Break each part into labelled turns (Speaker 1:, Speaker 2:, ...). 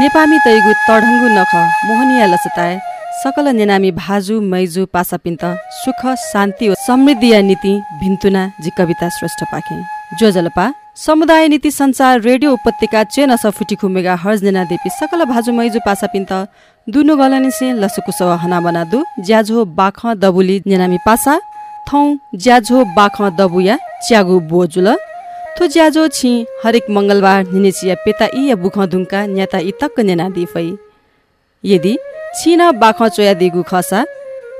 Speaker 1: नेपामी तैगु तढङ्गु नख मोहनिया लसताए। सकल नेनामी भाजु मैजु पासापिन्त सुख शान्ति समृद्धि या नीति भिन्तुना जी कविता श्रेष्ठ पाखे। जो जलपा समुदाय नीति संचार रेडियो उपत्यका चेन सफुटी खुमेगा हर्ज नेना देपी सकल भाजु मैजु पासापिन्त दुनु गलनिसे लसुकुस हना बनादु ज्याझो बाख दबुली नेनामी पासा थौ ज्याझो बाख दबुया च्यागु बोजुल। थो ज्याजो छि हरेक मङ्गलबार निनेचिया पेता इ या बुख धुङ्का न्याता इ तक्क नेना दिफै। यदि छिन बाख चोया दिगु खसा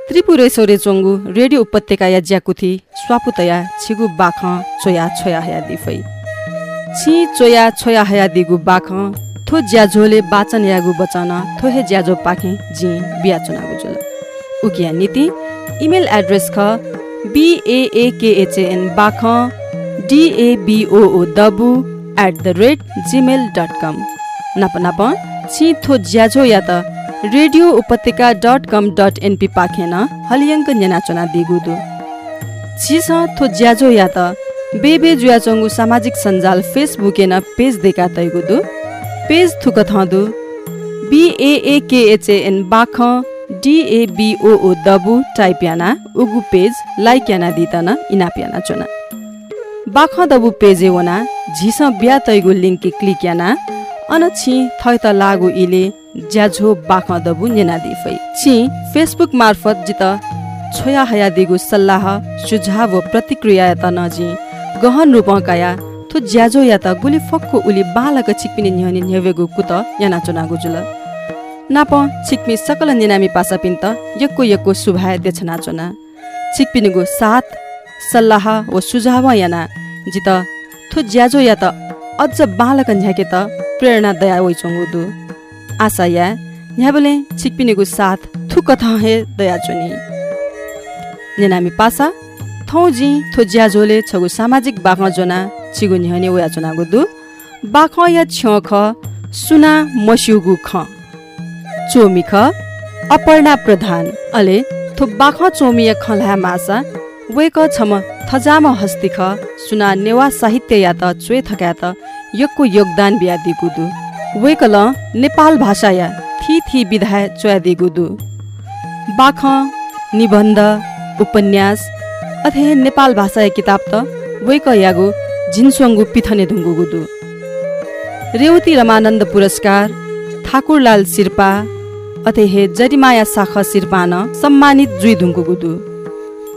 Speaker 1: त्रिपुरेश्वरे चोङ्गु रेडियो उपत्यका या ज्याकुथी स्वापुतया छिगु बाख चोया छोया हया दिफै। छि चोया छोया हया दिगु बाख थो ज्याझोले बाचन यागु बचन थोहे ज्याजो पाखे जि बिया चुनागु जुल। उकिया नीति इमेल एड्रेस ख बिएएकेएचएन बाख डिएबिओओ दबु at the rate gmail dot com नप नप छि थो ज्याझो या त रेडियो उपत्यका डट कम डट एनपी पाखेन हलियङ्क न्यानाचना दिगुदु छिस थो ज्याझो या त बेबे जुयाचोङ्गु सामाजिक सञ्जाल फेसबुकेन पेज देका तैगुदु पेज थुक थदु बिएएकेएचएन बाख डिएबिओओ दबु टाइप याना उगु पेज याना दितन इनाप याना चुना बाख दबु पेजे वना झिस ब्या तैगु लिङ्क क्लिक याना अन छि थै त लागु इले ज्याझो बाख दबु नेना दिफै। छि फेसबुक मार्फत जित छोया हया दिगु सल्लाह सुझाव प्रतिक्रिया त नजि। गहन रूपकाया थु ज्याझो या त गुली फक्को उली बालक छिकपिनी न्हनि न्हेवेगु कुत याना चुनागु जुल। नाप छिकपि सकल निनामी पासा पिन्त यक्को यक्को सुभाय देछना चुना। छिकपिनीगु साथ सल्लाह व सुझाव याना जित थु ज्याजो या त अझ बालक झ्याके त प्रेरणा दया दु आशा या न्याबले छिकपिनेको साथ थु कथा हे दया चुनी। नेनामी पासा थौ जी थु ज्याजोले छगु सामाजिक बाख जोना छिगु न्हने वया चुनागु दु बाख या छ ख सुना मस्युगु ख। चोमी ख अपर्णा प्रधान। अले थु बाख चोमी या खला मासा वेक छम थजाम हस्तिख सुना नेवा साहित्य या त थका त यक्को योगदान बिया दिगुदु वेकल नेपाल भाषा या थि थि विधाय चोया दिगुदु बाख निबन्ध उपन्यास अथे नेपाल भाषा किताब त वेक यागु झिन्सुङ्गु पिथने धुङ्गुगुदु रेवती रमानन्द पुरस्कार ठाकुरलाल शिर्पा अथे हे जरिमाया साख शिर्पान सम्मानित जुइ धुङ्गुगुदु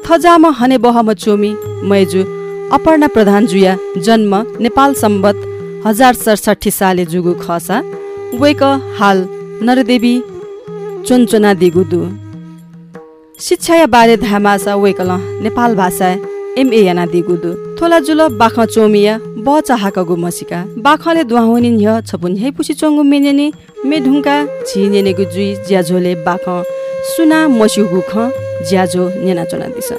Speaker 1: थजाम हने बहम चोमी मैजु अपर्णा प्रधान जुया जन्म नेपाल सम्बत हजार सडसठी साले जुगु खसा वेक हाल नरदेवी चोनचोना दिगुदु। शिक्षा बारे धामासा वेकल नेपाल भाषा एमए याना दिगुदु। थोला जुल बाख चोमिया ब चाहाकगु मसिका बाखले दुहाउनि न्य छपुन हे पुसी चोंगु मेनेने मेढुङ्का झिनेनेगु जुइ ज्याझोले बाख सुना मसिगु ख ज्याझो नेना चोना दिस